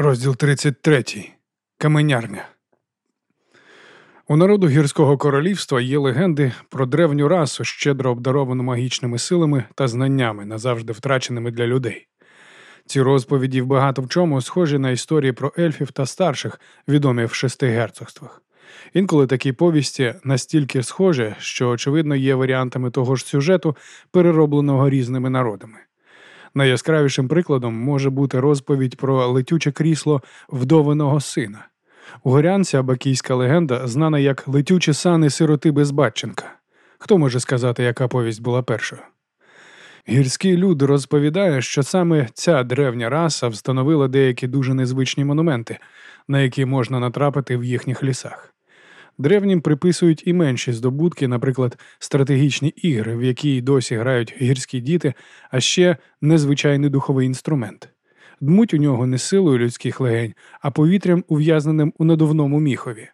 Розділ 33. Каменярня. У народу гірського королівства є легенди про древню расу, щедро обдаровану магічними силами та знаннями, назавжди втраченими для людей. Ці розповіді в багато в чому схожі на історії про ельфів та старших, відомі в шести герцогствах. Інколи такі повісті настільки схожі, що, очевидно, є варіантами того ж сюжету, переробленого різними народами. Найяскравішим прикладом може бути розповідь про летюче крісло вдовиного сина. У горянця бакійська легенда знана як летючі сани сироти Безбатченка. Хто може сказати, яка повість була першою? Гірський люд розповідає, що саме ця древня раса встановила деякі дуже незвичні монументи, на які можна натрапити в їхніх лісах. Древнім приписують і менші здобутки, наприклад, стратегічні ігри, в які досі грають гірські діти, а ще незвичайний духовий інструмент. Дмуть у нього не силою людських легень, а повітрям, ув'язненим у надувному міхові.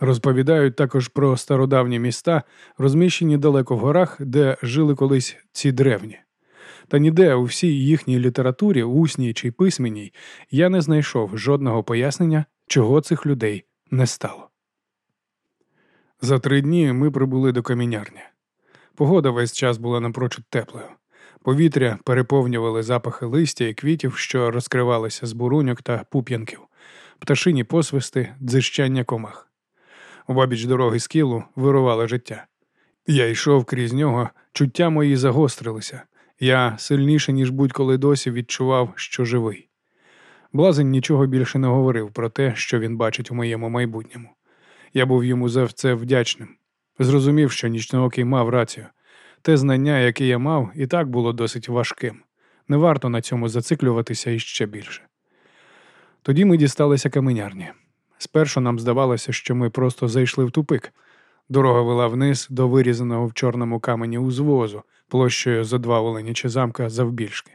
Розповідають також про стародавні міста, розміщені далеко в горах, де жили колись ці древні. Та ніде у всій їхній літературі, усній чи письменній, я не знайшов жодного пояснення, чого цих людей не стало. За три дні ми прибули до камінярні. Погода весь час була напрочуд теплою. Повітря переповнювали запахи листя і квітів, що розкривалися з буруньок та пуп'янків, пташині посвисти, дзищання комах. У бабіч дороги з кілу вирувало життя. Я йшов крізь нього, чуття мої загострилися. Я сильніше, ніж будь-коли досі відчував, що живий. Блазень нічого більше не говорив про те, що він бачить у моєму майбутньому. Я був йому за це вдячним. Зрозумів, що нічноокий мав рацію. Те знання, яке я мав, і так було досить важким. Не варто на цьому зациклюватися іще більше. Тоді ми дісталися каменярні. Спершу нам здавалося, що ми просто зайшли в тупик. Дорога вела вниз до вирізаного в чорному камені узвозу, площею за два оленячі замка завбільшки.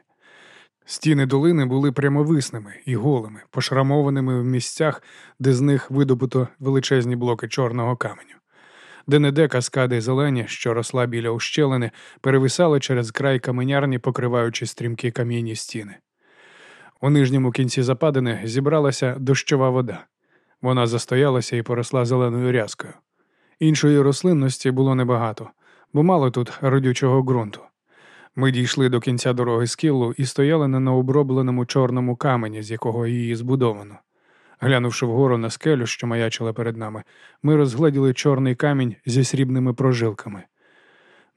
Стіни долини були прямовисними і голими, пошрамованими в місцях, де з них видобуто величезні блоки чорного каменю. Де неде каскади зелені, що росла біля ущелини, перевисали через край каменярні, покриваючи стрімкі кам'яні стіни. У нижньому кінці западини зібралася дощова вода. Вона застоялася і поросла зеленою рязкою. Іншої рослинності було небагато, бо мало тут родючого ґрунту. Ми дійшли до кінця дороги з кіллу і стояли на необробленому чорному камені, з якого її збудовано. Глянувши вгору на скелю, що маячила перед нами, ми розгледіли чорний камінь зі срібними прожилками.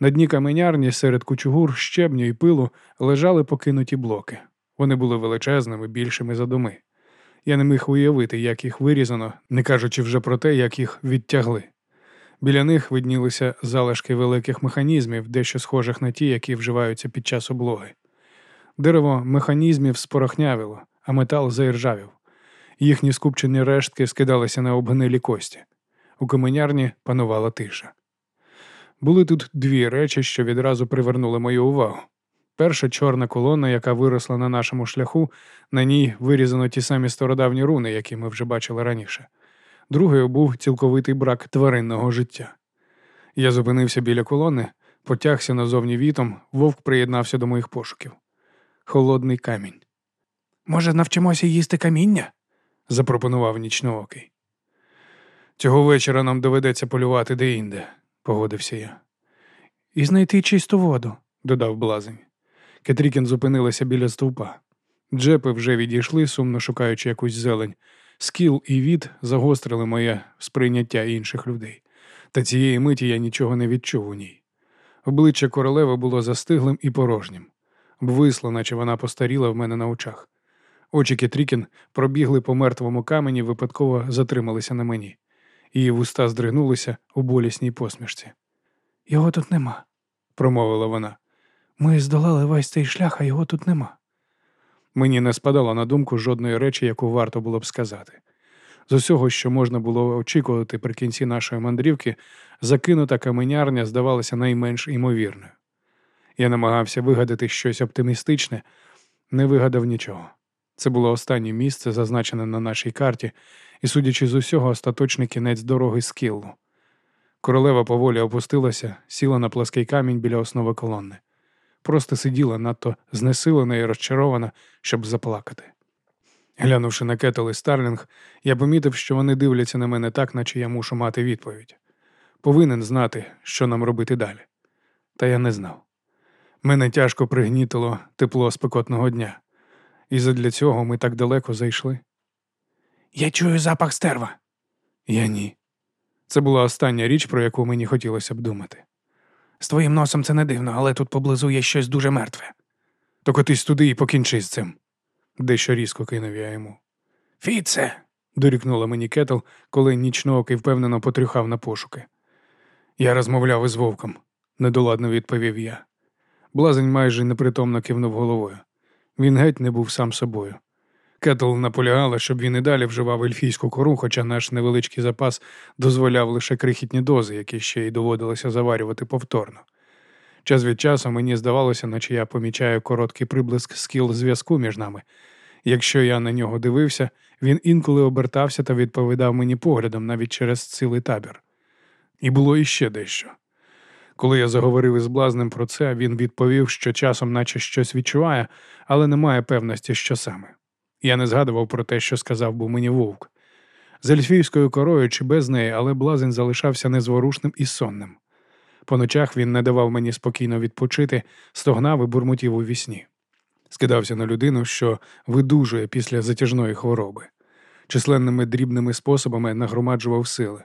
На дні каменярні серед кучугур, щебню і пилу лежали покинуті блоки. Вони були величезними, більшими за доми. Я не міг уявити, як їх вирізано, не кажучи вже про те, як їх відтягли. Біля них виднілися залишки великих механізмів, дещо схожих на ті, які вживаються під час облоги. Дерево механізмів спорохнявило, а метал заіржавів. Їхні скупчені рештки скидалися на обгнилі кості. У каменярні панувала тиша. Були тут дві речі, що відразу привернули мою увагу. Перша чорна колона, яка виросла на нашому шляху, на ній вирізано ті самі стародавні руни, які ми вже бачили раніше другою був цілковитий брак тваринного життя. Я зупинився біля колони, потягся назовні вітом, вовк приєднався до моїх пошуків. Холодний камінь. Може, навчимося їсти каміння? запропонував нічноокий. Цього вечора нам доведеться полювати де-інде, погодився я. І знайти чисту воду, додав блазень. Кетрікін зупинилася біля стовпа. Джепи вже відійшли, сумно шукаючи якусь зелень, Скіл і від загострили моє сприйняття інших людей, та цієї миті я нічого не відчув у ній. Обличчя королеви було застиглим і порожнім, обвисло, наче вона постаріла в мене на очах. Очі Кетрікін пробігли по мертвому камені, випадково затрималися на мені. Її вуста здригнулися у болісній посмішці. Його тут нема, промовила вона. Ми здолали весь цей шлях, а його тут нема. Мені не спадало на думку жодної речі, яку варто було б сказати. З усього, що можна було очікувати при кінці нашої мандрівки, закинута каменярня здавалася найменш імовірною. Я намагався вигадати щось оптимістичне, не вигадав нічого. Це було останнє місце, зазначене на нашій карті, і, судячи з усього, остаточний кінець дороги з Кіллу. Королева поволі опустилася, сіла на плаский камінь біля основи колони просто сиділа надто знесилена і розчарована, щоб заплакати. Глянувши на Кетл і Старлінг, я помітив, що вони дивляться на мене так, наче я мушу мати відповідь. Повинен знати, що нам робити далі. Та я не знав. Мене тяжко пригнітило тепло спекотного дня, і задля цього ми так далеко зайшли. Я чую запах стерва. Я ні. Це була остання річ, про яку мені хотілося б думати. З твоїм носом це не дивно, але тут поблизу є щось дуже мертве. То котись туди і покінчи з цим, дещо різко кинув я йому. Фіце. дорікнула мені кетл, коли нічноокий впевнено потрюхав на пошуки. Я розмовляв із вовком, недоладно відповів я. Блазень майже непритомно кивнув головою. Він геть не був сам собою. Кетл наполягала, щоб він і далі вживав ельфійську кору, хоча наш невеличкий запас дозволяв лише крихітні дози, які ще й доводилося заварювати повторно. Час від часу мені здавалося, наче я помічаю короткий приблиск скіл зв'язку між нами. Якщо я на нього дивився, він інколи обертався та відповідав мені поглядом навіть через цілий табір. І було іще дещо. Коли я заговорив із блазнем про це, він відповів, що часом, наче щось відчуває, але не має певності, що саме. Я не згадував про те, що сказав був мені вовк. З ельфійською корою чи без неї, але блазень залишався незворушним і сонним. По ночах він не давав мені спокійно відпочити, стогнав і бурмотів у вісні. Скидався на людину, що видужує після затяжної хвороби. Численними дрібними способами нагромаджував сили.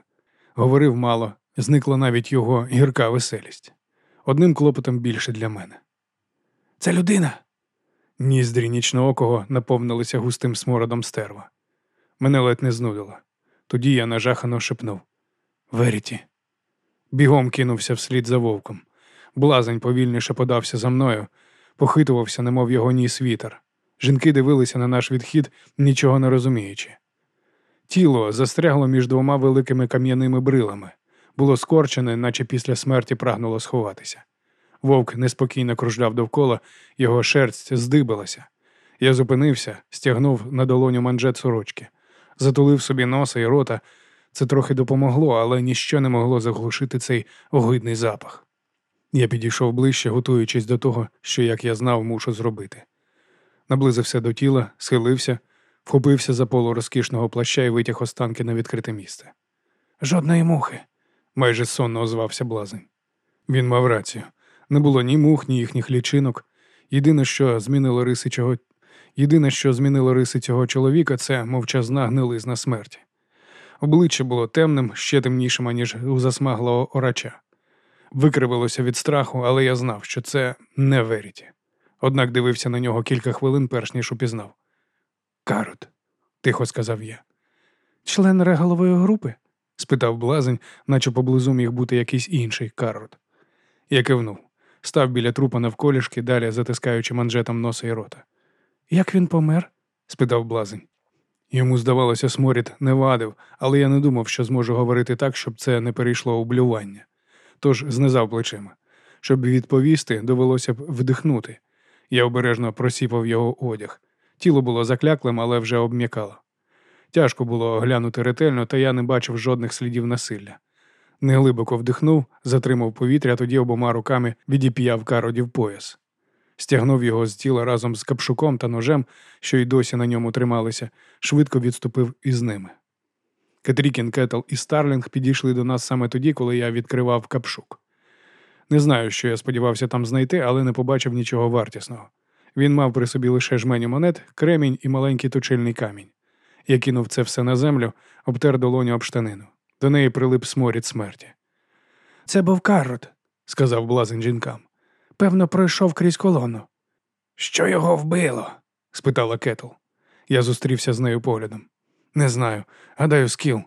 Говорив мало, зникла навіть його гірка веселість. Одним клопотом більше для мене. Це людина. Ніздрі нічноокого наповнилися густим смородом стерва. Мене ледь не знудило. Тоді я нажахано шепнув Веріті. Бігом кинувся вслід за вовком. Блазень повільніше подався за мною, похитувався, немов його ніс вітер. Жінки дивилися на наш відхід, нічого не розуміючи. Тіло застрягло між двома великими кам'яними брилами, було скорчене, наче після смерті прагнуло сховатися. Вовк неспокійно кружляв довкола, його шерсть здибилася. Я зупинився, стягнув на долоню манжет сорочки, затулив собі носа і рота. Це трохи допомогло, але ніщо не могло заглушити цей огидний запах. Я підійшов ближче, готуючись до того, що, як я знав, мушу зробити. Наблизився до тіла, схилився, вхопився за полу розкішного плаща і витяг останки на відкрите місце. Жодної мухи, майже сонно озвався блазень. Він мав рацію. Не було ні мух, ні їхніх лічинок. Єдине, що змінило риси цього... Єдине, що змінило риси цього чоловіка, це мовчазна гнилизна смерті. Обличчя було темним, ще темнішим, ніж у засмаглого орача. Викривилося від страху, але я знав, що це не Веріті. Однак дивився на нього кілька хвилин, перш ніж упізнав. Карот, тихо сказав я. Член регалової групи? спитав блазень, наче поблизу міг бути якийсь інший карот. Я кивнув, став біля трупа навколішки, далі затискаючи манжетом носа і рота. Як він помер? спитав блазень. Йому, здавалося, сморід не вадив, але я не думав, що зможу говорити так, щоб це не перейшло у блювання. Тож знизав плечима. Щоб відповісти, довелося б вдихнути. Я обережно просіпав його одяг. Тіло було закляклим, але вже обм'якало. Тяжко було оглянути ретельно, та я не бачив жодних слідів насилля. Неглибоко вдихнув, затримав повітря, тоді обома руками відіп'яв кародів пояс. Стягнув його з тіла разом з капшуком та ножем, що й досі на ньому трималися, швидко відступив із ними. Кетрікін, Кетл і Старлінг підійшли до нас саме тоді, коли я відкривав капшук. Не знаю, що я сподівався там знайти, але не побачив нічого вартісного. Він мав при собі лише жменю монет, кремінь і маленький точильний камінь. Я кинув це все на землю, обтер долоню об штанину. До неї прилип сморід смерті. Це був Каррот, сказав блазень жінкам. Певно, пройшов крізь колону. Що його вбило? спитала Кетл. Я зустрівся з нею поглядом. Не знаю. Гадаю, скіл.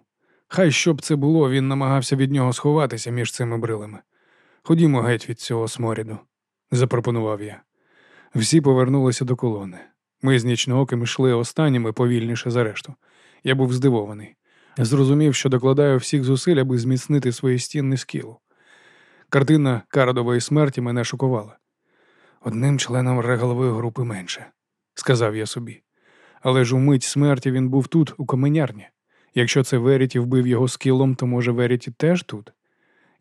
Хай що б це було, він намагався від нього сховатися між цими брилами. Ходімо геть від цього сморіду, запропонував я. Всі повернулися до колони. Ми з нічнооким йшли останніми повільніше за решту. Я був здивований. Зрозумів, що докладаю всіх зусиль, аби зміцнити свої стінни скілу. Картина Карадової смерті мене шокувала. Одним членом регалової групи менше, сказав я собі. Але ж у мить смерті він був тут, у каменярні. Якщо це Веріті вбив його скілом, то може Веріті теж тут?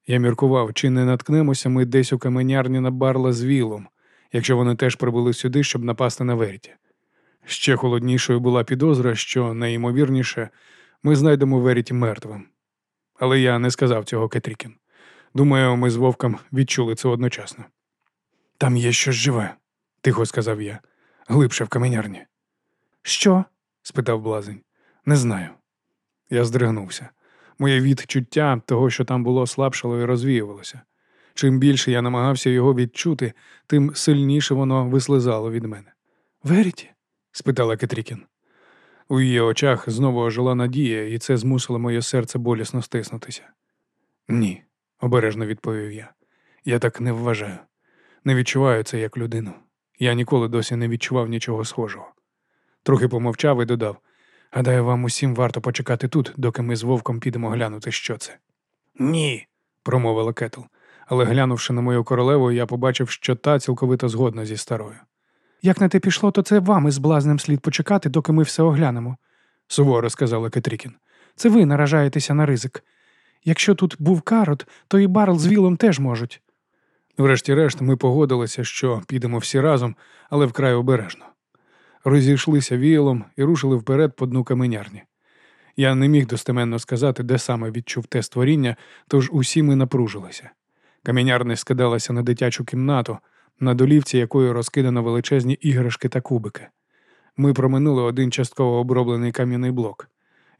Я міркував, чи не наткнемося ми десь у каменярні на барла з вілом, якщо вони теж прибули сюди, щоб напасти на Веріті. Ще холоднішою була підозра, що найімовірніше ми знайдемо Веріті мертвим. Але я не сказав цього Кетрікін. Думаю, ми з вовком відчули це одночасно. Там є щось живе, тихо сказав я, глибше в каменярні. Що? спитав блазень. Не знаю. Я здригнувся. Моє відчуття того, що там було, слабшало і розвіювалося. Чим більше я намагався його відчути, тим сильніше воно вислизало від мене. Веріті? спитала Кетрікін. У її очах знову ожила надія, і це змусило моє серце болісно стиснутися. Ні, обережно відповів я. Я так не вважаю. Не відчуваю це як людину. Я ніколи досі не відчував нічого схожого. Трохи помовчав і додав гадаю, вам усім варто почекати тут, доки ми з вовком підемо глянути, що це. Ні, промовила Кетл, але глянувши на мою королеву, я побачив, що та цілковито згодна зі старою. Як на те пішло, то це вам із блазнем слід почекати, доки ми все оглянемо, суворо сказала Кетрікін. Це ви наражаєтеся на ризик. Якщо тут був карот, то і Барл з Вілом теж можуть. Врешті-решт, ми погодилися, що підемо всі разом, але вкрай обережно. Розійшлися віялом і рушили вперед по дну каменярні. Я не міг достеменно сказати, де саме відчув те створіння, тож усі ми напружилися. Камінярня скидалася на дитячу кімнату, на долівці якої розкидано величезні іграшки та кубики. Ми проминули один частково оброблений кам'яний блок.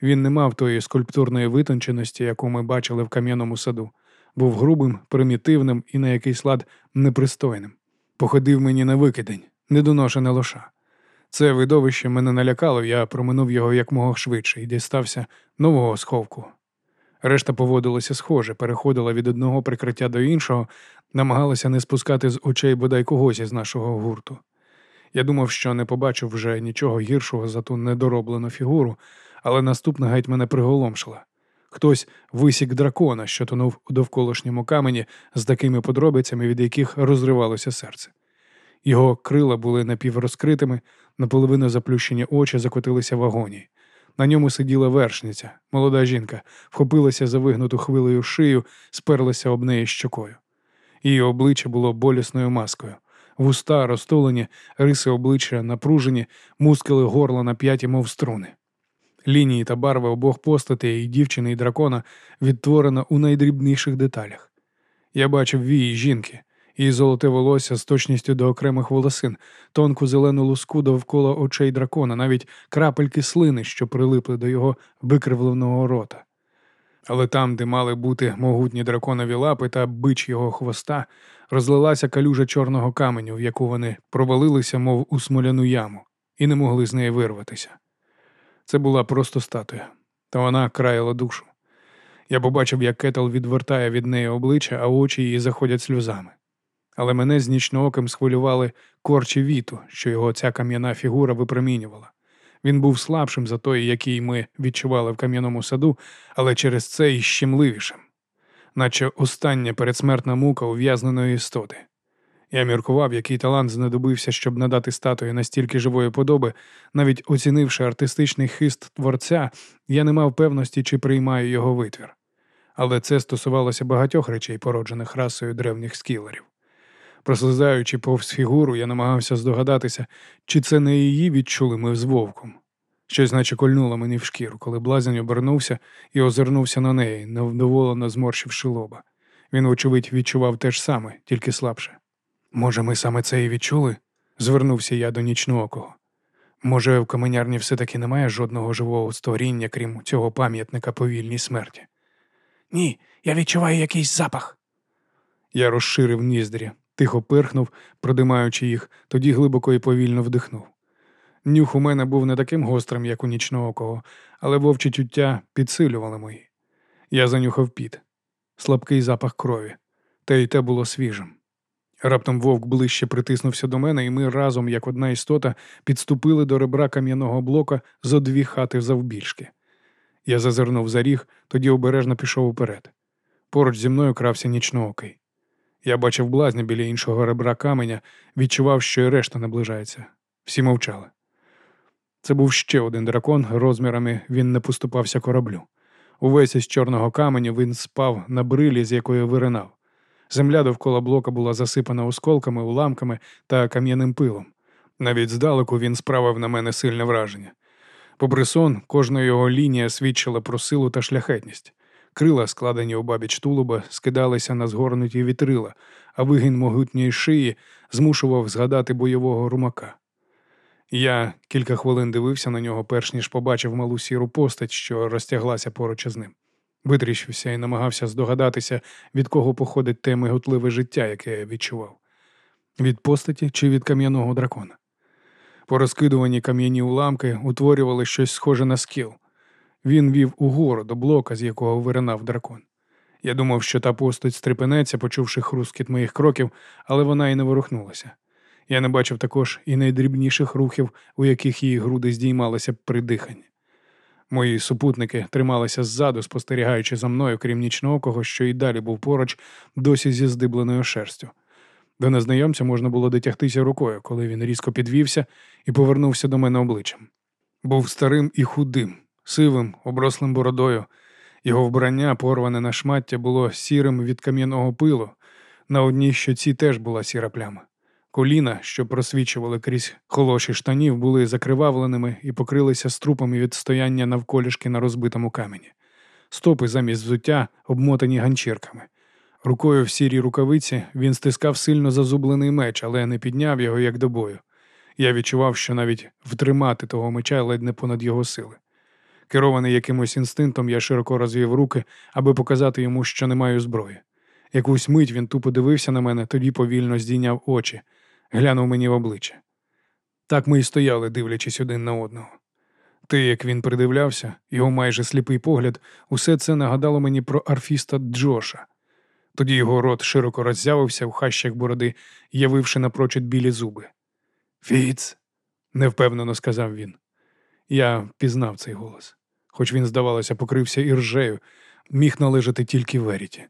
Він не мав тої скульптурної витонченості, яку ми бачили в кам'яному саду, був грубим, примітивним і на якийсь лад непристойним. Походив мені на викидень, недоношене лоша. Це видовище мене налякало, я проминув його якмога швидше і дістався нового сховку. Решта поводилася схоже, переходила від одного прикриття до іншого, намагалася не спускати з очей бодай когось із нашого гурту. Я думав, що не побачив вже нічого гіршого за ту недороблену фігуру, але наступна геть мене приголомшила. Хтось висік дракона, що тонув у довколишньому камені з такими подробицями, від яких розривалося серце. Його крила були напіврозкритими, наполовину заплющені очі закотилися в агонії. На ньому сиділа вершниця, молода жінка, вхопилася за вигнуту хвилею шию, сперлася об неї щокою. Її обличчя було болісною маскою. Вуста розтулені, риси обличчя напружені, мускули горла нап'яті, мов струни. Лінії та барви обох постатей і дівчини і дракона відтворено у найдрібніших деталях. Я бачив вії жінки, її золоте волосся з точністю до окремих волосин, тонку зелену луску довкола очей дракона, навіть крапельки слини, що прилипли до його викривленого рота. Але там, де мали бути могутні драконові лапи та бич його хвоста, розлилася калюжа чорного каменю, в яку вони провалилися, мов у смоляну яму, і не могли з неї вирватися. Це була просто статуя, та вона краяла душу. Я побачив, як кетл відвертає від неї обличчя, а очі її заходять сльозами. Але мене з нічнооким схвилювали корчі віту, що його ця кам'яна фігура випромінювала. Він був слабшим за той, який ми відчували в кам'яному саду, але через це і щемливішим, наче остання передсмертна мука ув'язненої істоти. Я міркував, який талант знадобився, щоб надати статуї настільки живої подоби, навіть оцінивши артистичний хист творця, я не мав певності, чи приймаю його витвір. Але це стосувалося багатьох речей, породжених расою древніх скілерів. Прослизаючи повз фігуру, я намагався здогадатися, чи це не її відчули ми з вовком. Щось наче кольнуло мені в шкіру, коли блазень обернувся і озирнувся на неї, невдоволено зморщивши лоба. Він, вочевидь, відчував те ж саме, тільки слабше. Може, ми саме це і відчули? звернувся я до нічноокого. Може, в каменярні все-таки немає жодного живого створіння, крім цього пам'ятника повільній смерті? Ні, я відчуваю якийсь запах. Я розширив ніздрі, тихо пирхнув, продимаючи їх, тоді глибоко і повільно вдихнув. Нюх у мене був не таким гострим, як у нічноокого, але вовчі чуття підсилювали мої. Я занюхав піт, слабкий запах крові, та й те було свіжим. Раптом вовк ближче притиснувся до мене, і ми разом, як одна істота, підступили до ребра кам'яного блока зо дві хати завбільшки. Я зазирнув за ріг, тоді обережно пішов уперед. Поруч зі мною крався нічноокий. Я бачив блазня біля іншого ребра каменя, відчував, що і решта наближається. Всі мовчали. Це був ще один дракон, розмірами він не поступався кораблю. Увесь із чорного каменю він спав на брилі, з якої виринав. Земля довкола блока була засипана осколками, уламками та кам'яним пилом. Навіть здалеку він справив на мене сильне враження. Попри сон, кожна його лінія свідчила про силу та шляхетність. Крила, складені у бабіч тулуба, скидалися на згорнуті вітрила, а вигін могутньої шиї змушував згадати бойового румака. Я кілька хвилин дивився на нього, перш ніж побачив малу сіру постать, що розтяглася поруч із ним. Витріщився і намагався здогадатися, від кого походить те миготливе життя, яке я відчував від постаті чи від кам'яного дракона. Порозкидувані кам'яні уламки утворювали щось схоже на скіл. Він вів угору до блока, з якого виринав дракон. Я думав, що та постать стрепенеться, почувши хрускіт моїх кроків, але вона і не ворухнулася. Я не бачив також і найдрібніших рухів, у яких її груди здіймалися при диханні. Мої супутники трималися ззаду, спостерігаючи за мною, крім нічноокого, що і далі був поруч, досі зі здибленою шерстю. До незнайомця можна було дотягтися рукою, коли він різко підвівся і повернувся до мене обличчям. Був старим і худим, сивим, оброслим бородою. Його вбрання, порване на шмаття, було сірим від кам'яного пилу. На одній щоці теж була сіра пляма. Коліна, що просвічували крізь холоші штанів, були закривавленими і покрилися струпами від стояння навколішки на розбитому камені. Стопи замість взуття обмотані ганчірками. Рукою в сірій рукавиці він стискав сильно зазублений меч, але не підняв його як до бою. Я відчував, що навіть втримати того меча ледь не понад його сили. Керований якимось інстинктом, я широко розвів руки, аби показати йому, що не маю зброї. Якусь мить він тупо дивився на мене, тоді повільно здійняв очі, глянув мені в обличчя. Так ми й стояли, дивлячись один на одного. Те, як він придивлявся, його майже сліпий погляд, усе це нагадало мені про арфіста Джоша. Тоді його рот широко роззявився в хащах бороди, явивши напрочуд білі зуби. Фіц, невпевнено сказав він. Я пізнав цей голос, хоч він, здавалося, покрився іржею, міг належати тільки Веріті.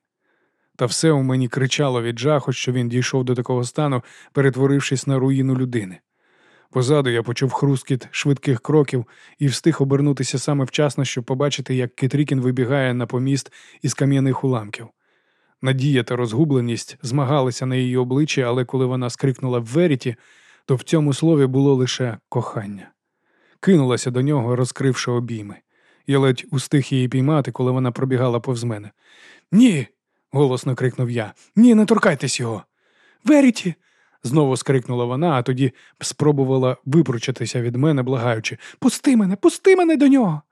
Та все у мені кричало від жаху, що він дійшов до такого стану, перетворившись на руїну людини. Позаду я почув хрускіт швидких кроків і встиг обернутися саме вчасно, щоб побачити, як Китрікін вибігає на поміст із кам'яних уламків. Надія та розгубленість змагалися на її обличчі, але коли вона скрикнула в Веріті, то в цьому слові було лише кохання. Кинулася до нього, розкривши обійми. Я ледь устиг її піймати, коли вона пробігала повз мене. Ні. голосно крикнув я. Ні, не торкайтесь його. Веріті. знову скрикнула вона, а тоді спробувала випручатися від мене, благаючи Пусти мене, пусти мене до нього.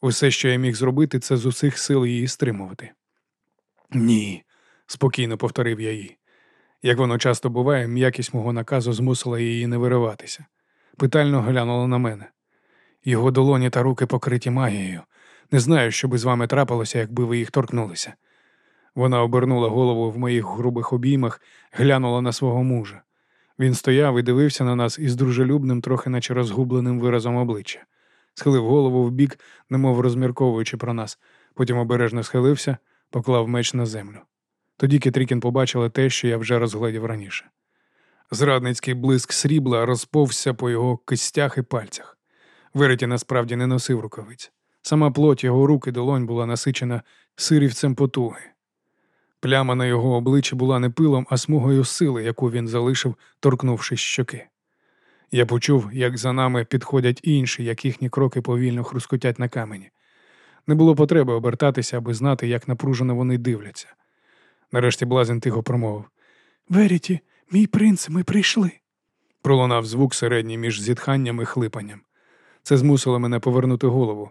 Усе, що я міг зробити, це з усіх сил її стримувати. Ні, спокійно повторив я їй. Як воно часто буває, м'якість мого наказу змусила її не вириватися. Питально глянула на мене. Його долоні та руки покриті магією. Не знаю, що би з вами трапилося, якби ви їх торкнулися. Вона обернула голову в моїх грубих обіймах, глянула на свого мужа. Він стояв і дивився на нас із дружелюбним, трохи наче розгубленим виразом обличчя, схилив голову вбік, немов розмірковуючи про нас, потім обережно схилився, поклав меч на землю. Тоді Кетрікін побачила те, що я вже розглядів раніше. Зрадницький блиск срібла розповзся по його кистях і пальцях. Вереті насправді не носив рукавиць. Сама плоть його рук і долонь була насичена сирівцем потуги. Пляма на його обличчі була не пилом, а смугою сили, яку він залишив, торкнувшись щоки. Я почув, як за нами підходять інші, як їхні кроки повільно хрускотять на камені. Не було потреби обертатися, аби знати, як напружено вони дивляться. Нарешті блазень тихо промовив Веріті, мій принц, ми прийшли. Пролунав звук середній між зітханням і хлипанням. Це змусило мене повернути голову.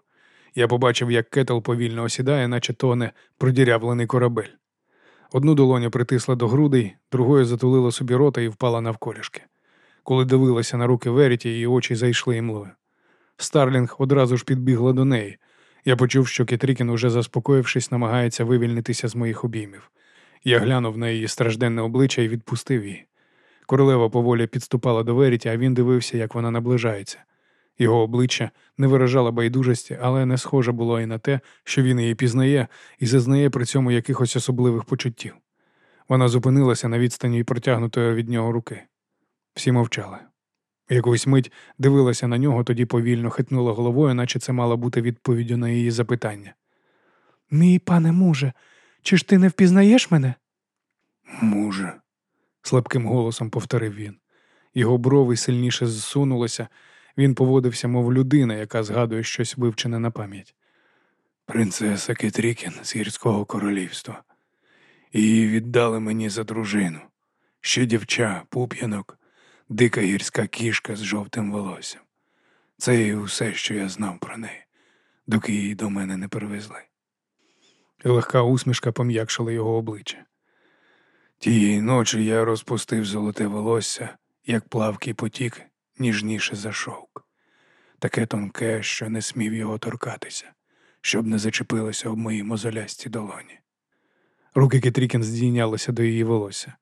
Я побачив, як кетл повільно осідає, наче тоне продірявлений корабель. Одну долоню притисла до грудей, другою затулила собі рота і впала навколішки. Коли дивилася на руки Веріті, її очі зайшли імлою. Старлінг одразу ж підбігла до неї. Я почув, що Кетрікін, уже заспокоївшись, намагається вивільнитися з моїх обіймів. Я глянув на її стражденне обличчя і відпустив її. Королева поволі підступала до Веріті, а він дивився, як вона наближається. Його обличчя не виражало байдужості, але не схоже було і на те, що він її пізнає і зазнає при цьому якихось особливих почуттів. Вона зупинилася на відстані протягнутої від нього руки. Всі мовчали. Якусь мить дивилася на нього, тоді повільно хитнула головою, наче це мала бути відповіддю на її запитання. Мій пане муже, чи ж ти не впізнаєш мене? Муже, слабким голосом повторив він. Його брови сильніше зсунулися, він поводився, мов людина, яка згадує щось вивчене на пам'ять. Принцеса Кетрікін з гірського королівства. Її віддали мені за дружину. Ще дівча, пуп'янок, дика гірська кішка з жовтим волоссям. Це і усе, що я знав про неї, доки її до мене не перевезли. І легка усмішка пом'якшила його обличчя. Тієї ночі я розпустив золоте волосся, як плавкий потік, ніжніше за шовк. Таке тонке, що не смів його торкатися, щоб не зачепилося об моїй мозолясті долоні. Руки Кетрікін здійнялися до її волосся.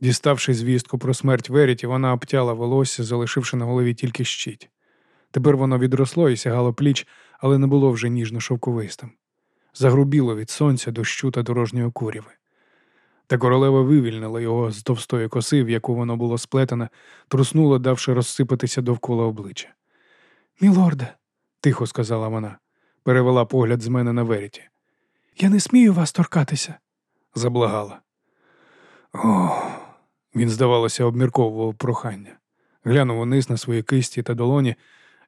Діставши звістку про смерть Веріті, вона обтяла волосся, залишивши на голові тільки щить. Тепер воно відросло і сягало пліч, але не було вже ніжно шовковистим. Загрубіло від сонця, дощу та дорожньої куряви. Та королева вивільнила його з товстої коси, в яку воно було сплетене, труснула, давши розсипатися довкола обличчя. Мілорде, тихо сказала вона, перевела погляд з мене на Веріті. Я не смію вас торкатися, заблагала. О, він, здавалося, обмірковував прохання. Глянув униз на свої кисті та долоні,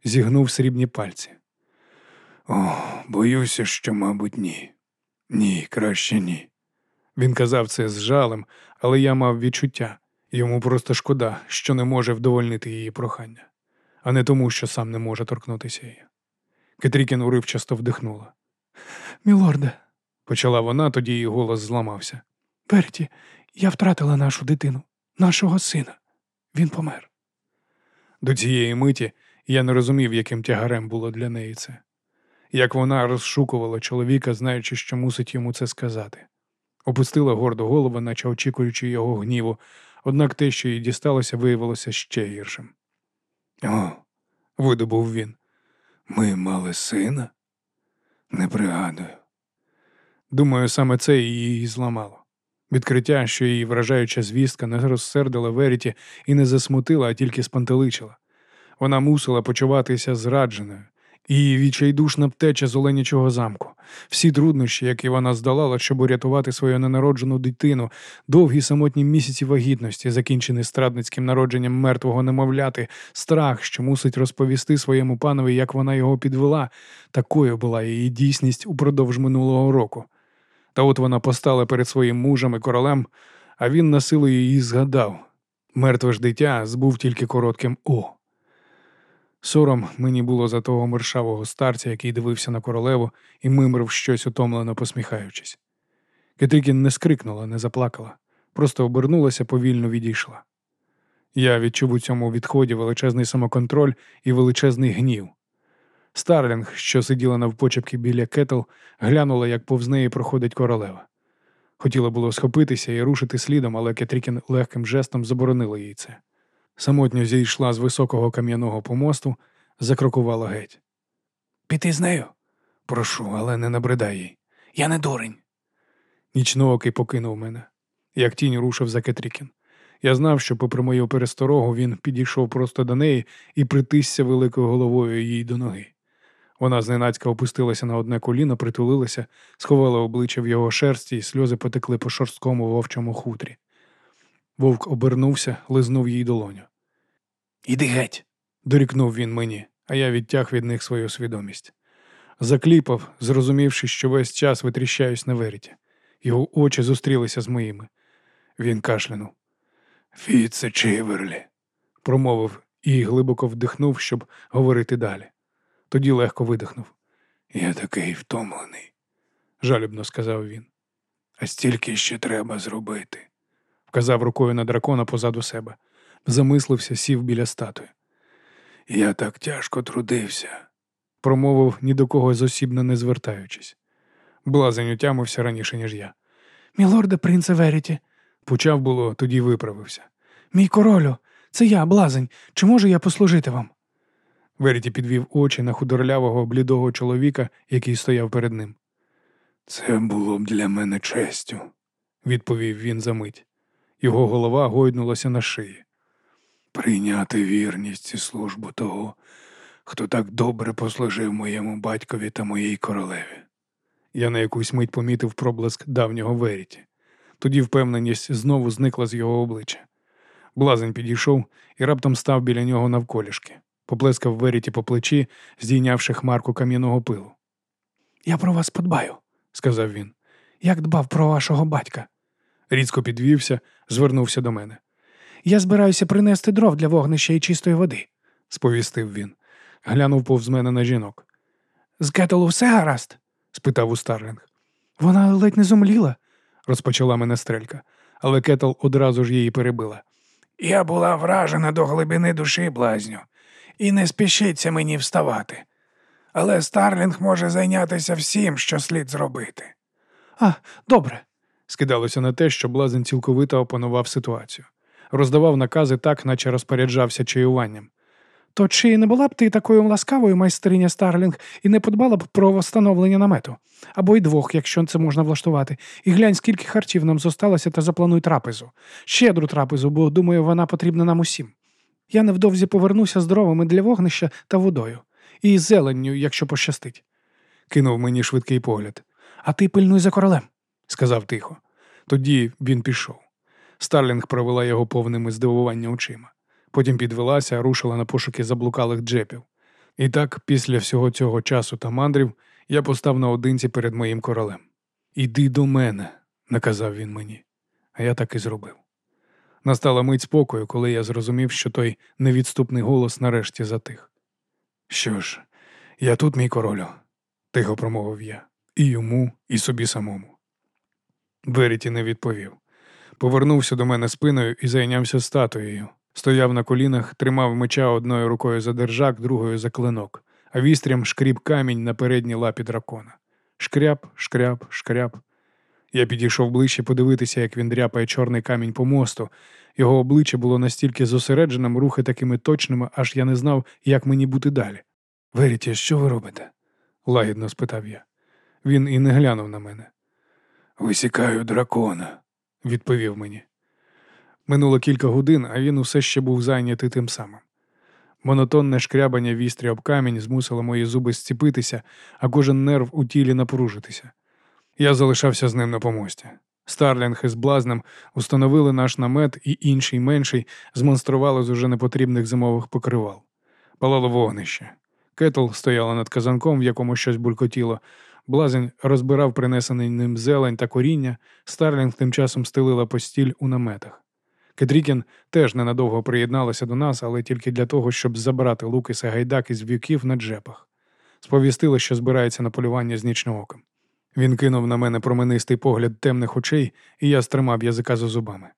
зігнув срібні пальці. О, боюся, що, мабуть, ні. Ні, краще ні. Він казав це з жалем, але я мав відчуття. Йому просто шкода, що не може вдовольнити її прохання, а не тому, що сам не може торкнутися її. Кетрікін уривчасто вдихнула. Мілорде, почала вона, тоді її голос зламався. Верті, я втратила нашу дитину, нашого сина. Він помер. До цієї миті я не розумів, яким тягарем було для неї це, як вона розшукувала чоловіка, знаючи, що мусить йому це сказати. Опустила гордо голову, наче очікуючи його гніву, однак те, що їй дісталося, виявилося ще гіршим. О, видобув він. Ми мали сина? Не пригадую. Думаю, саме це її зламало. Відкриття, що її вражаюча звістка не розсердила Веріті і не засмутила, а тільки спантеличила. Вона мусила почуватися зрадженою, Її відчайдушна втеча з Оленячого замку, всі труднощі, які вона здолала, щоб урятувати свою ненароджену дитину, довгі самотні місяці вагітності, закінчені страдницьким народженням мертвого немовляти, страх, що мусить розповісти своєму панові, як вона його підвела, такою була її дійсність упродовж минулого року. Та от вона постала перед своїм мужем і королем, а він на силу її згадав. Мертве ж дитя збув тільки коротким О. Сором мені було за того мершавого старця, який дивився на королеву і мимрив щось утомлено посміхаючись. Кетрікін не скрикнула, не заплакала, просто обернулася, повільно відійшла. Я відчув у цьому відході величезний самоконтроль і величезний гнів. Старлінг, що сиділа навпочепки біля кетл, глянула, як повз неї проходить королева. Хотіла було схопитися і рушити слідом, але Кетрікін легким жестом заборонила їй це самотньо зійшла з високого кам'яного помосту, закрокувала геть. Піти з нею? Прошу, але не набридай їй. Я не дурень. Нічноокий покинув мене, як тінь рушив за Кетрікін. Я знав, що, попри мою пересторогу, він підійшов просто до неї і притисся великою головою їй до ноги. Вона зненацька опустилася на одне коліно, притулилася, сховала обличчя в його шерсті, і сльози потекли по шорсткому вовчому хутрі. Вовк обернувся, лизнув їй долоню. Іди геть, дорікнув він мені, а я відтяг від них свою свідомість. Закліпав, зрозумівши, що весь час витріщаюсь на веріті. Його очі зустрілися з моїми. Він кашлянув. Фіце Чиверлі, промовив і глибоко вдихнув, щоб говорити далі. Тоді легко видихнув. Я такий втомлений, жалібно сказав він. А стільки ще треба зробити вказав рукою на дракона позаду себе. Замислився, сів біля статуї. Я так тяжко трудився, промовив ні до кого зосібно не звертаючись. Блазень утямився раніше, ніж я. Мілорде, принце Веріті, почав було, тоді виправився. Мій королю, це я, блазень. Чи можу я послужити вам? Веріті підвів очі на худорлявого блідого чоловіка, який стояв перед ним. Це було б для мене честю, відповів він за мить. Його голова гойднулася на шиї. Прийняти вірність і службу того, хто так добре послужив моєму батькові та моїй королеві. Я на якусь мить помітив проблиск давнього веріті. Тоді впевненість знову зникла з його обличчя. Блазень підійшов і раптом став біля нього навколішки, поплескав Веріті по плечі, здійнявши хмарку кам'яного пилу. Я про вас подбаю, сказав він. Як дбав про вашого батька. Різко підвівся, звернувся до мене. Я збираюся принести дров для вогнища і чистої води, сповістив він. Глянув повз мене на жінок. З Кетл усе гаразд? спитав у Старлінг. Вона ледь не зумліла, розпочала менестрелька, але Кетл одразу ж її перебила. Я була вражена до глибини душі, блазню, і не спішиться мені вставати. Але Старлінг може зайнятися всім, що слід зробити. А, добре. скидалося на те, що блазень цілковито опанував ситуацію, роздавав накази так, наче розпоряджався чаюванням. То чи не була б ти такою ласкавою, майстриня Старлінг, і не подбала б про встановлення намету? Або й двох, якщо це можна влаштувати, і глянь, скільки харчів нам зосталося, та заплануй трапезу. Щедру трапезу, бо думаю, вона потрібна нам усім. Я невдовзі повернуся з дровами для вогнища та водою, і зеленню, якщо пощастить. Кинув мені швидкий погляд. А ти пильнуй за королем, сказав тихо. Тоді він пішов. Старлінг провела його повними здивування очима. Потім підвелася, рушила на пошуки заблукалих джепів. І так, після всього цього часу та мандрів, я постав наодинці перед моїм королем. Іди до мене, наказав він мені, а я так і зробив. Настала мить спокою, коли я зрозумів, що той невідступний голос нарешті затих. Що ж, я тут, мій королю, тихо промовив я, і йому, і собі самому. Веріті не відповів. Повернувся до мене спиною і зайнявся статуєю. Стояв на колінах, тримав меча одною рукою за держак, другою за клинок, а вістрям шкріб камінь на передній лапі дракона. Шкряб, шкряб, шкряб. Я підійшов ближче подивитися, як він дряпає чорний камінь по мосту. Його обличчя було настільки зосередженим, рухи такими точними, аж я не знав, як мені бути далі. Веріті, що ви робите? лагідно спитав я. Він і не глянув на мене. Висікаю дракона, відповів мені. Минуло кілька годин, а він усе ще був зайнятий тим самим. Монотонне шкрябання вістря об камінь змусило мої зуби зціпитися, а кожен нерв у тілі напружитися. Я залишався з ним на помості. Старлінг із блазнем установили наш намет і інший менший змонстрували з уже непотрібних зимових покривал. Палало вогнище. Кетл стояла над казанком, в якому щось булькотіло. Блазень розбирав принесений ним зелень та коріння, Старлінг тим часом стелила постіль у наметах. Кетрікін теж ненадовго приєдналася до нас, але тільки для того, щоб забрати лук і сагайдаки з в'юків на джепах. Сповістила, що збирається на полювання з нічнооком. Він кинув на мене променистий погляд темних очей, і я стримав язика за зубами.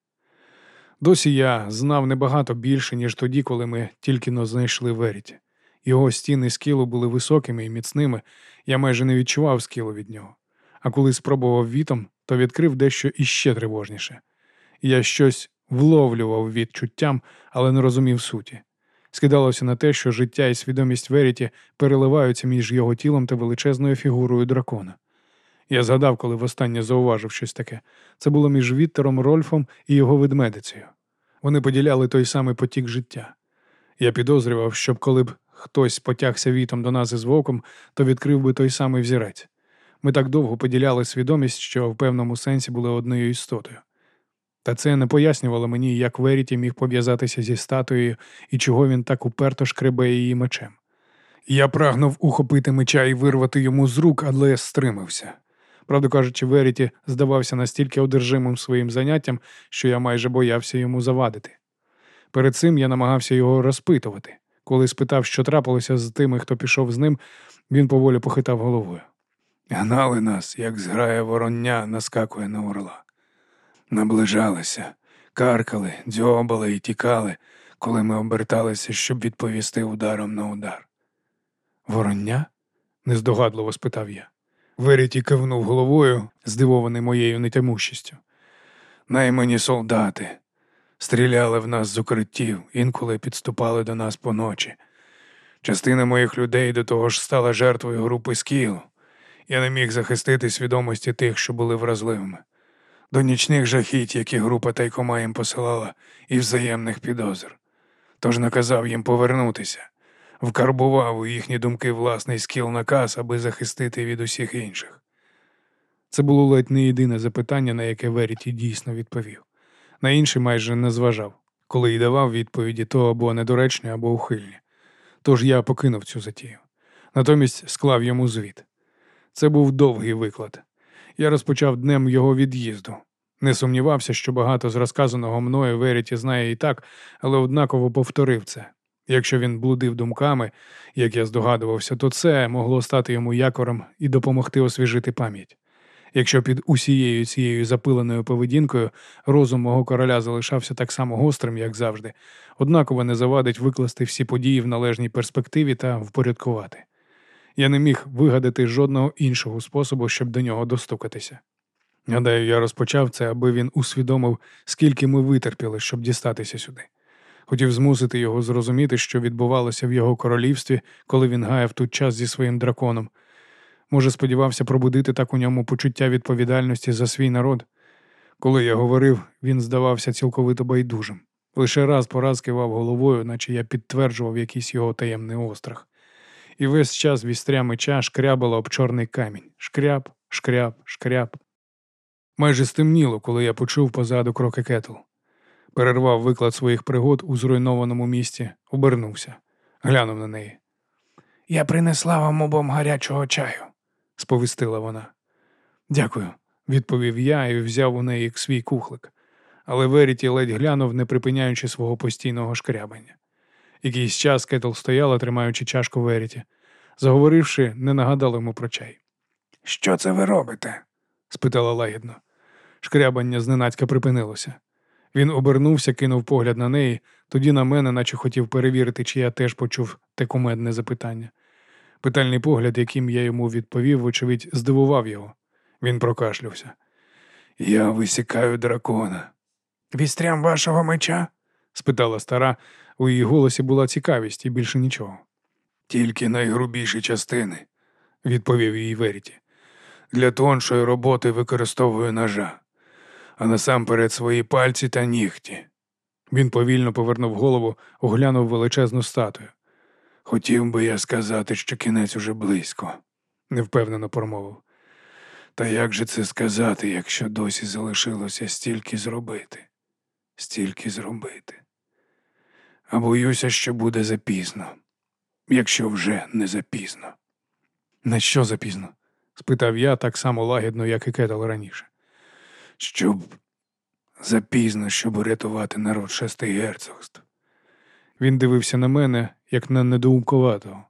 Досі я знав небагато більше, ніж тоді, коли ми тільки но знайшли Веріті. Його стіни скілу були високими і міцними, я майже не відчував скілу від нього. А коли спробував вітом, то відкрив дещо іще тривожніше. Я щось вловлював відчуттям, але не розумів суті. Скидалося на те, що життя і свідомість Веріті переливаються між його тілом та величезною фігурою дракона. Я згадав, коли востаннє зауважив щось таке. Це було між Віттером Рольфом і його ведмедицею. Вони поділяли той самий потік життя. Я підозрював, щоб коли б хтось потягся вітом до нас із вовком, то відкрив би той самий взірець. Ми так довго поділяли свідомість, що в певному сенсі були однією істотою. Та це не пояснювало мені, як Веріті міг пов'язатися зі статуєю і чого він так уперто шкребе її мечем. Я прагнув ухопити меча і вирвати йому з рук, але стримався. Правду кажучи, Веріті здавався настільки одержимим своїм заняттям, що я майже боявся йому завадити. Перед цим я намагався його розпитувати. Коли спитав, що трапилося з тими, хто пішов з ним, він поволі похитав головою. Гнали нас, як зграя вороння наскакує на орла. Наближалися, каркали, дзьобали і тікали, коли ми оберталися, щоб відповісти ударом на удар. Вороння? нездогадливо спитав я. Веріті кивнув головою, здивований моєю нетямущістю. Наймані солдати стріляли в нас з укриттів, інколи підступали до нас поночі. Частина моїх людей до того ж стала жертвою групи скіл. Я не міг захистити свідомості тих, що були вразливими, до нічних жахіть, які група тайкома їм посилала, і взаємних підозр. Тож наказав їм повернутися вкарбував у їхні думки власний скіл наказ, аби захистити від усіх інших. Це було ледь не єдине запитання, на яке Веріті дійсно відповів. На інше майже не зважав. Коли й давав відповіді, то або недоречні, або ухильні. Тож я покинув цю затію. Натомість склав йому звіт. Це був довгий виклад. Я розпочав днем його від'їзду. Не сумнівався, що багато з розказаного мною Веріті знає і так, але однаково повторив це. Якщо він блудив думками, як я здогадувався, то це могло стати йому якором і допомогти освіжити пам'ять. Якщо під усією цією запиленою поведінкою розум мого короля залишався так само гострим, як завжди, однаково не завадить викласти всі події в належній перспективі та впорядкувати. Я не міг вигадати жодного іншого способу, щоб до нього достукатися. Гадаю, я розпочав це, аби він усвідомив, скільки ми витерпіли, щоб дістатися сюди. Хотів змусити його зрозуміти, що відбувалося в його королівстві, коли він гаяв тут час зі своїм драконом. Може, сподівався пробудити так у ньому почуття відповідальності за свій народ. Коли я говорив, він здавався цілковито байдужим. Лише раз по раз кивав головою, наче я підтверджував якийсь його таємний острах. І весь час вістря меча шкрябало об чорний камінь. Шкряб, шкряб, шкряб. Майже стемніло, коли я почув позаду кроки кетл. Перервав виклад своїх пригод у зруйнованому місті, обернувся, глянув на неї. Я принесла вам обом гарячого чаю, сповістила вона. Дякую, відповів я і взяв у неї свій кухлик. Але Веріті ледь глянув, не припиняючи свого постійного шкрябання. Якийсь час Кетл стояла, тримаючи чашку Веріті. Заговоривши, не нагадала йому про чай. Що це ви робите? спитала лагідно. Шкрябання зненацька припинилося. Він обернувся, кинув погляд на неї, тоді на мене, наче хотів перевірити, чи я теж почув те кумедне запитання. Питальний погляд, яким я йому відповів, вочевидь, здивував його. Він прокашлявся. Я висікаю дракона. Вістрям вашого меча? спитала стара. У її голосі була цікавість і більше нічого. Тільки найгрубіші частини, відповів їй Веріті. Для тоншої роботи використовую ножа, а насамперед свої пальці та нігті. Він повільно повернув голову, оглянув величезну статую. Хотів би я сказати, що кінець уже близько, невпевнено промовив. Та як же це сказати, якщо досі залишилося стільки зробити? Стільки зробити. А боюся, що буде запізно, якщо вже не запізно. На що запізно? спитав я так само лагідно, як і Кетал раніше. Щоб запізно, щоб урятувати народ шести герцогств. Він дивився на мене, як на недоумковатого.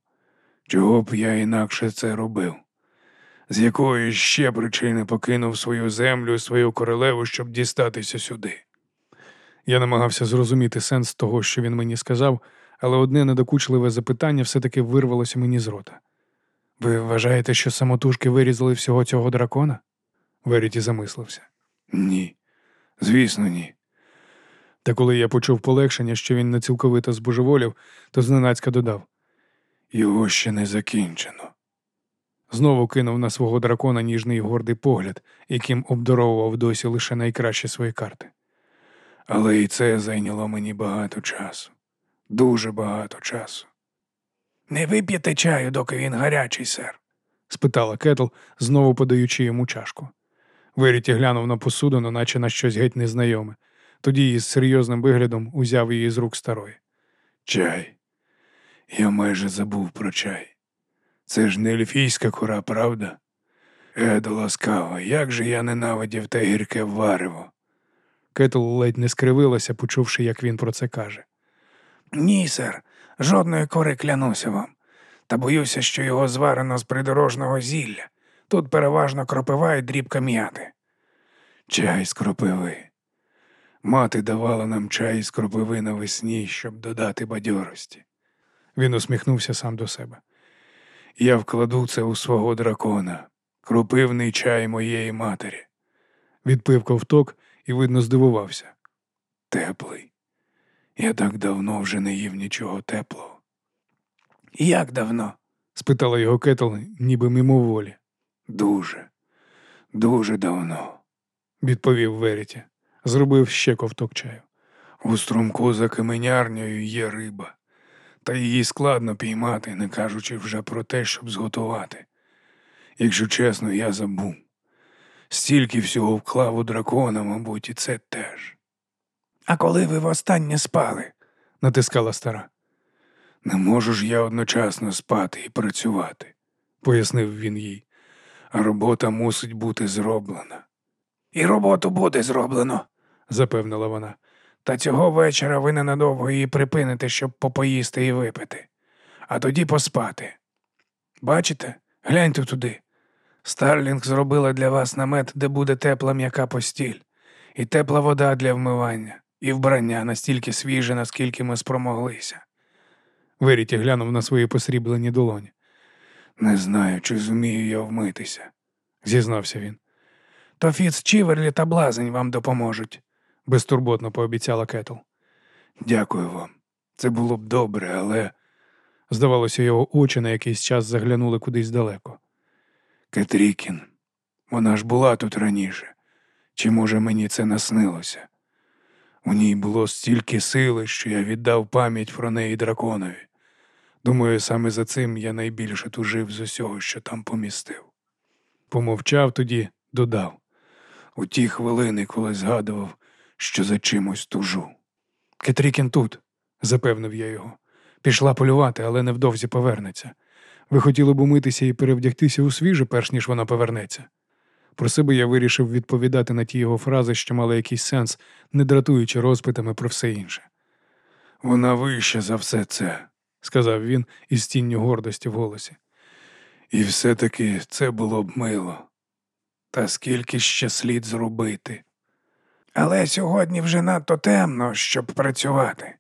Чого б я інакше це робив? З якої ще причини покинув свою землю, свою королеву, щоб дістатися сюди? Я намагався зрозуміти сенс того, що він мені сказав, але одне недокучливе запитання все-таки вирвалося мені з рота. Ви вважаєте, що самотужки вирізали всього цього дракона? Веріті замислився. Ні, звісно, ні. Та коли я почув полегшення, що він не цілковито збожеволів, то зненацька додав його ще не закінчено. Знову кинув на свого дракона ніжний гордий погляд, яким обдаровував досі лише найкращі свої карти. Але і це зайняло мені багато часу, дуже багато часу. Не вип'єте чаю, доки він гарячий, сер? спитала Кетл, знову подаючи йому чашку. Веріті глянув на посудину, наче на щось геть незнайоме. Тоді із серйозним виглядом узяв її з рук старої. Чай. Я майже забув про чай. Це ж не ельфійська кора, правда? Едо ласкаво, як же я ненавидів те гірке варево. Кетл ледь не скривилася, почувши, як він про це каже. Ні, сер, жодної кори клянуся вам. Та боюся, що його зварено з придорожного зілля. Тут переважно кропива і дрібка м'яти. Чай з кропиви. Мати давала нам чай з кропиви навесні, щоб додати бадьорості. Він усміхнувся сам до себе. Я вкладу це у свого дракона, кропивний чай моєї матері. Відпив ковток і, видно, здивувався. Теплий. Я так давно вже не їв нічого теплого. Як давно? спитала його Кетл, ніби мимоволі. Дуже, дуже давно, відповів Веріті. Зробив ще ковток чаю. У струмку за каменярнею є риба, та її складно піймати, не кажучи вже про те, щоб зготувати. Якщо чесно, я забув. Стільки всього вклав у дракона, мабуть, і це теж. А коли ви востаннє спали? натискала стара. Не можу ж я одночасно спати і працювати, пояснив він їй. А робота мусить бути зроблена. І роботу буде зроблено, запевнила вона. Та цього вечора ви ненадовго її припините, щоб попоїсти і випити, а тоді поспати. Бачите, гляньте туди. Старлінг зробила для вас намет, де буде тепла м'яка постіль, і тепла вода для вмивання, і вбрання настільки свіже, наскільки ми спромоглися. Веріті глянув на свої посріблені долоні. Не знаю, чи зумію я вмитися, зізнався він. То Фіц Чіверлі та блазень вам допоможуть, безтурботно пообіцяла Кетл. Дякую вам. Це було б добре, але. Здавалося, його очі на якийсь час заглянули кудись далеко. Кетрікін, вона ж була тут раніше. Чи, може, мені це наснилося? У ній було стільки сили, що я віддав пам'ять про неї драконові. Думаю, саме за цим я найбільше тужив з усього, що там помістив. Помовчав тоді, додав у ті хвилини, коли згадував, що за чимось тужу. Кетрікін тут, запевнив я його. Пішла полювати, але невдовзі повернеться. Ви хотіли б умитися і перевдягтися у свіже, перш ніж вона повернеться. Про себе я вирішив відповідати на ті його фрази, що мали якийсь сенс, не дратуючи розпитами про все інше. Вона вища за все це, сказав він із тінню гордості в голосі. І все-таки це було б мило. Та скільки ще слід зробити. Але сьогодні вже надто темно, щоб працювати.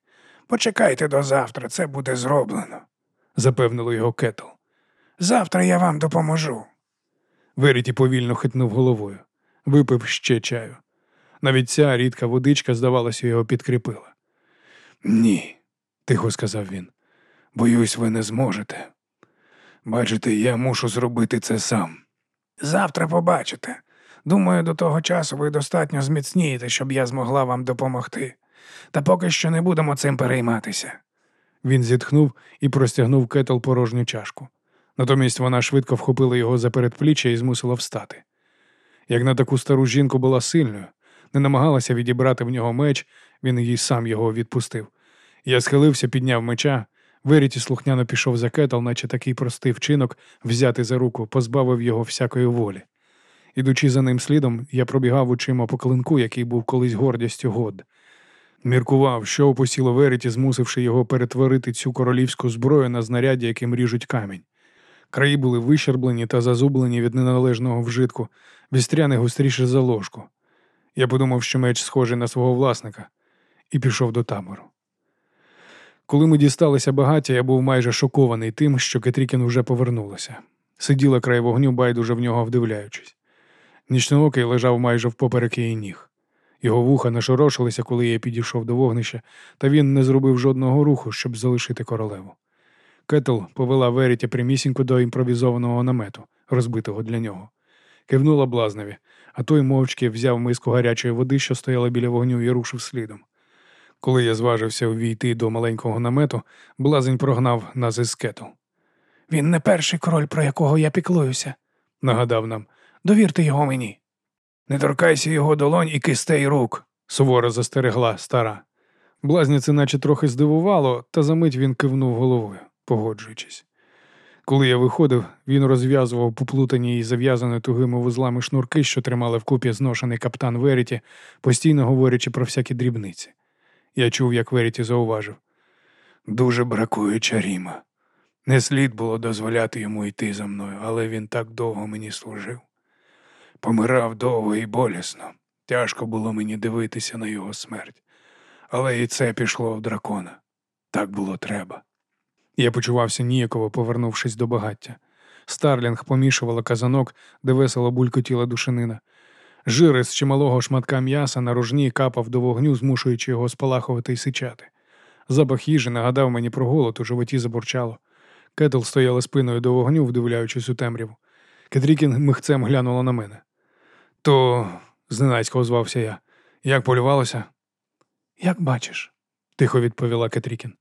Почекайте до завтра, це буде зроблено, запевнило його Кетл. Завтра я вам допоможу. Веріті повільно хитнув головою, випив ще чаю. Навіть ця рідка водичка, здавалося, його підкріпила. Ні, тихо сказав він. Боюсь, ви не зможете. Бачите, я мушу зробити це сам. Завтра побачите. Думаю, до того часу ви достатньо зміцнієте, щоб я змогла вам допомогти. Та поки що не будемо цим перейматися. Він зітхнув і простягнув кетл порожню чашку. Натомість вона швидко вхопила його за передпліччя і змусила встати. Як на таку стару жінку була сильною, не намагалася відібрати в нього меч, він їй сам його відпустив. Я схилився, підняв меча. Веріті слухняно пішов за кетл, наче такий простий вчинок, взяти за руку, позбавив його всякої волі. Ідучи за ним слідом, я пробігав очима по клинку, який був колись гордістю год. Міркував, що опосіло Веріті, змусивши його перетворити цю королівську зброю на знаряддя, яким ріжуть камінь. Краї були вищерблені та зазублені від неналежного вжитку, вістряни густріше за ложку. Я подумав, що меч схожий на свого власника, і пішов до табору. Коли ми дісталися багаття, я був майже шокований тим, що Кетрікін вже повернулася. Сиділа край вогню, байдуже в нього вдивляючись. Нічноокий лежав майже впоперек її ніг. Його вуха нашорошилися, коли я підійшов до вогнища, та він не зробив жодного руху, щоб залишити королеву. Кетл повела Веріті прямісінько до імпровізованого намету, розбитого для нього. Кивнула блазневі, а той мовчки взяв миску гарячої води, що стояла біля вогню, і рушив слідом. Коли я зважився увійти до маленького намету, блазень прогнав нас із кетл. Він не перший король, про якого я піклуюся, нагадав нам. Довірте його мені. Не торкайся його долонь і кистей рук, суворо застерегла стара. Блазня це наче трохи здивувало, та за мить він кивнув головою, погоджуючись. Коли я виходив, він розв'язував поплутані і зав'язані тугими вузлами шнурки, що тримали вкупі зношений каптан Веріті, постійно говорячи про всякі дрібниці. Я чув, як Веріті зауважив. Дуже бракує чаріма. Не слід було дозволяти йому йти за мною, але він так довго мені служив. Помирав довго і болісно. Тяжко було мені дивитися на його смерть. Але і це пішло в дракона. Так було треба. Я почувався ніяково, повернувшись до багаття. Старлінг помішувала казанок, де весело булькотіла душинина. Жир із чималого шматка м'яса на рожні капав до вогню, змушуючи його спалахувати й сичати. Запах їжі нагадав мені про голод, у животі забурчало. Кетл стояла спиною до вогню, вдивляючись у темряву. Кетрікін михцем глянула на мене. То, зненацько озвався я, як полювалося? Як бачиш, тихо відповіла Кетрікін.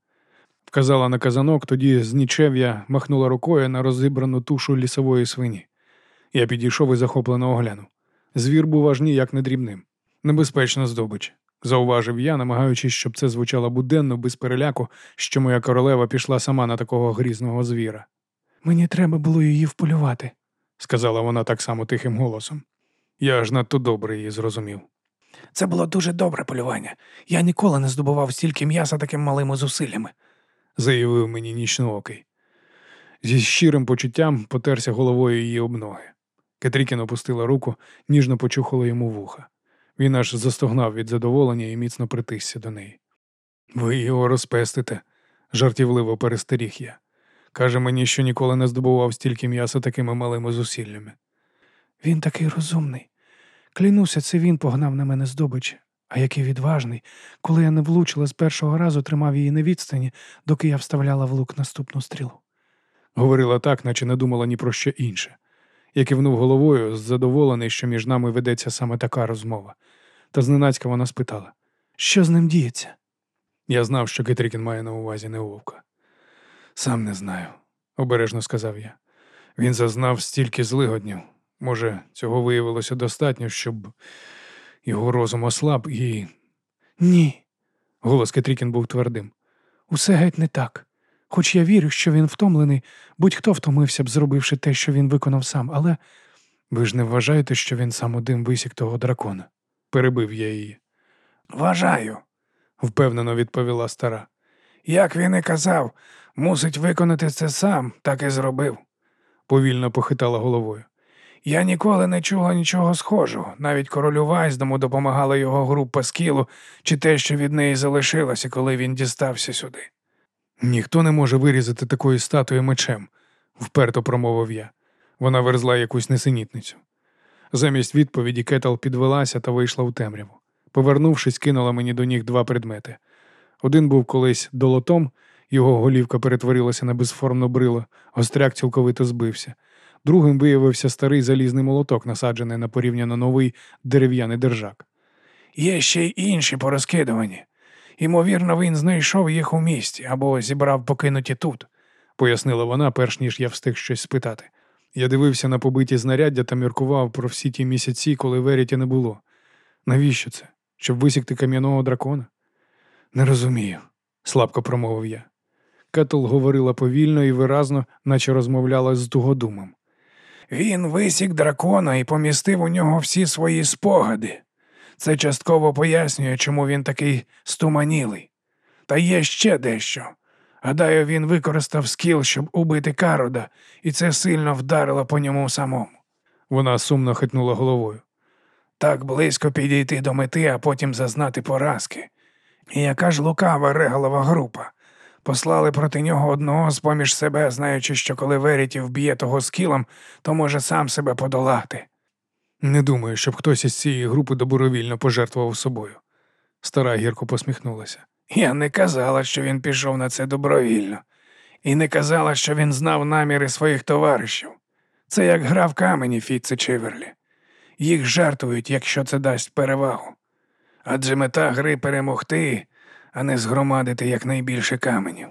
Вказала на казанок, тоді з нічев'я махнула рукою на розібрану тушу лісової свині. Я підійшов і захоплено оглянув. Звір був аж ніяк не дрібним. Небезпечна здобич. зауважив я, намагаючись, щоб це звучало буденно, без переляку, що моя королева пішла сама на такого грізного звіра. Мені треба було її вполювати. сказала вона так само тихим голосом. Я аж надто добре її зрозумів. Це було дуже добре полювання. Я ніколи не здобував стільки м'яса таким малими зусиллями. заявив мені нічноокий. Зі щирим почуттям потерся головою її об ноги. Кетрікін опустила руку, ніжно почухала йому вуха. Він аж застогнав від задоволення і міцно притисся до неї. Ви його розпестите, жартівливо перестеріг я. Каже мені, що ніколи не здобував стільки м'яса такими малими зусиллями. Він такий розумний. Клянуся, це він погнав на мене здобич. А який відважний, коли я не влучила з першого разу, тримав її на відстані, доки я вставляла в лук наступну стрілу. Говорила так, наче не думала ні про що інше. Я кивнув головою, задоволений, що між нами ведеться саме така розмова. Та зненацька вона спитала. Що з ним діється? Я знав, що Кетрікін має на увазі не вовка. Сам не знаю, обережно сказав я. Він зазнав стільки злигоднів. Може, цього виявилося достатньо, щоб його розум ослаб і. Ні, Голос Кетрікін був твердим. усе геть не так. Хоч я вірю, що він втомлений, будь-хто втомився б, зробивши те, що він виконав сам, але Ви ж не вважаєте, що він сам один висік того дракона? перебив я її. вважаю. Впевнено відповіла стара. Як він і казав, мусить виконати це сам, так і зробив. Повільно похитала головою. Я ніколи не чула нічого схожого, навіть королю Вайздому допомагала його група скілу чи те, що від неї залишилося, коли він дістався сюди. Ніхто не може вирізати такої статуї мечем, вперто промовив я. Вона верзла якусь несенітницю. Замість відповіді Кетал підвелася та вийшла в темряву. Повернувшись, кинула мені до ніг два предмети. Один був колись долотом, його голівка перетворилася на безформну брило, гостряк цілковито збився. Другим виявився старий залізний молоток, насаджений на порівняно новий дерев'яний держак. Є ще й інші порозкидувані. Ймовірно, він знайшов їх у місті або зібрав покинуті тут. пояснила вона, перш ніж я встиг щось спитати. Я дивився на побиті знаряддя та міркував про всі ті місяці, коли Веріті не було. Навіщо це? Щоб висікти кам'яного дракона? Не розумію, слабко промовив я. Кетл говорила повільно і виразно, наче розмовляла з тугодумом. Він висік дракона і помістив у нього всі свої спогади. Це частково пояснює, чому він такий стуманілий. Та є ще дещо. Гадаю, він використав скіл, щоб убити Карода, і це сильно вдарило по ньому самому. Вона сумно хитнула головою. Так близько підійти до мети, а потім зазнати поразки. І яка ж лукава регалова група. Послали проти нього одного з поміж себе, знаючи, що коли Веріті вб'є того скілом, то може сам себе подолати. Не думаю, щоб хтось із цієї групи добровільно пожертвував собою. Стара гірко посміхнулася. Я не казала, що він пішов на це добровільно, і не казала, що він знав наміри своїх товаришів. Це як гра в камені Фіце Чиверлі. Їх жертвують, якщо це дасть перевагу. Адже мета гри перемогти, а не згромадити якнайбільше каменів.